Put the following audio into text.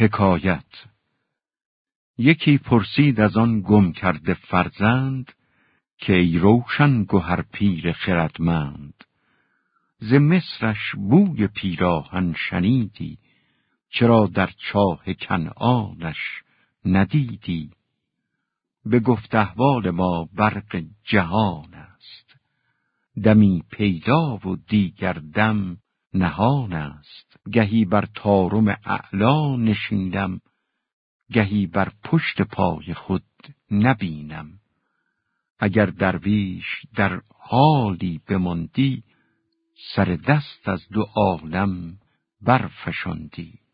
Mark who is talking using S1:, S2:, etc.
S1: حکایت. یکی پرسید از آن گم کرده فرزند که ای روشن گوهر پیر خردمند ز مصرش بوی پیراهن شنیدی چرا در چاه کنعانش ندیدی؟ به گفت احوال ما برق جهان است. دمی پیدا و دیگر دم نهان است. گهی بر تارم اعلا نشیندم گهی بر پشت پای خود نبینم. اگر درویش در حالی بماندی سر دست از دو عالم برفشاندی.